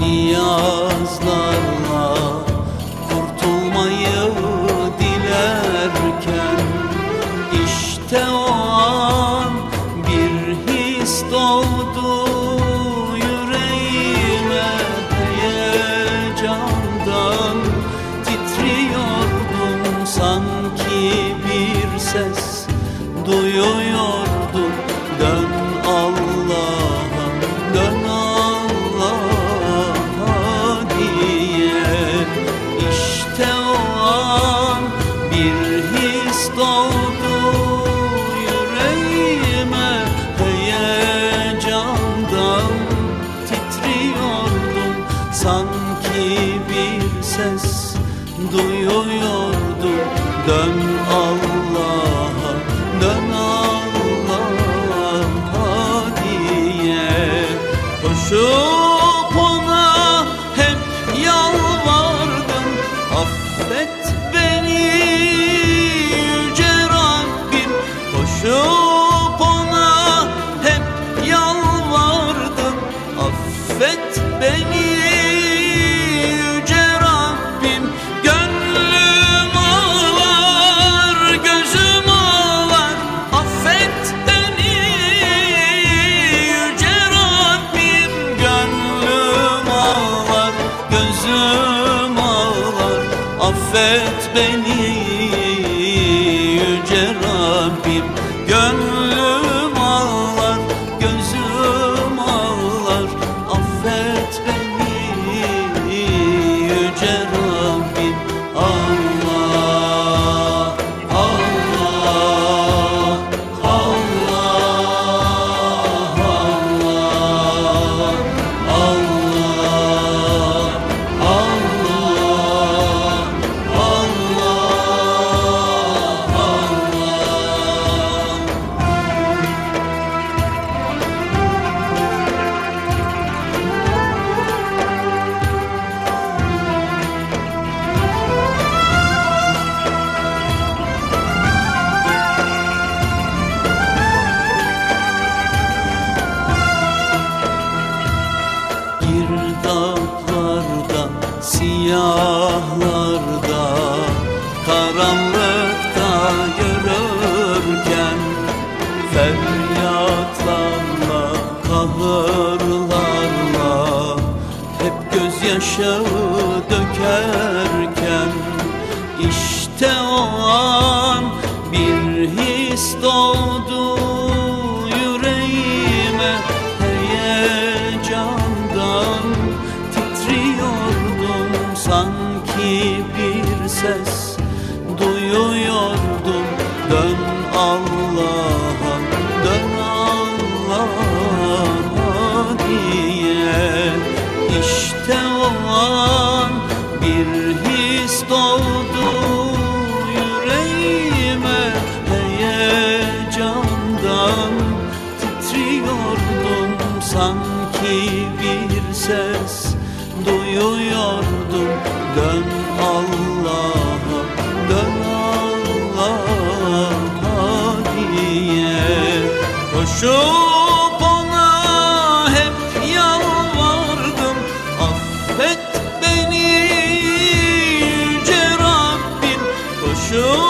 niyazlarla kurtulmayı dilerken işte o an bir his doğdu yüreğime heyecandan titriyordum. Sanki bir ses duyuyor duyuyordum. Dön Allah'a dön Allah'a diye. Koşup ona hep yalvardım. Affet affet beni. sabahlarda karanlıkta görürken feryatlarla kahırlarla hep gözyaşı dökerken işte o an bir his doğdu. Koşup ona hep yalvardım. Affet beni yüce Rabbim. Koşup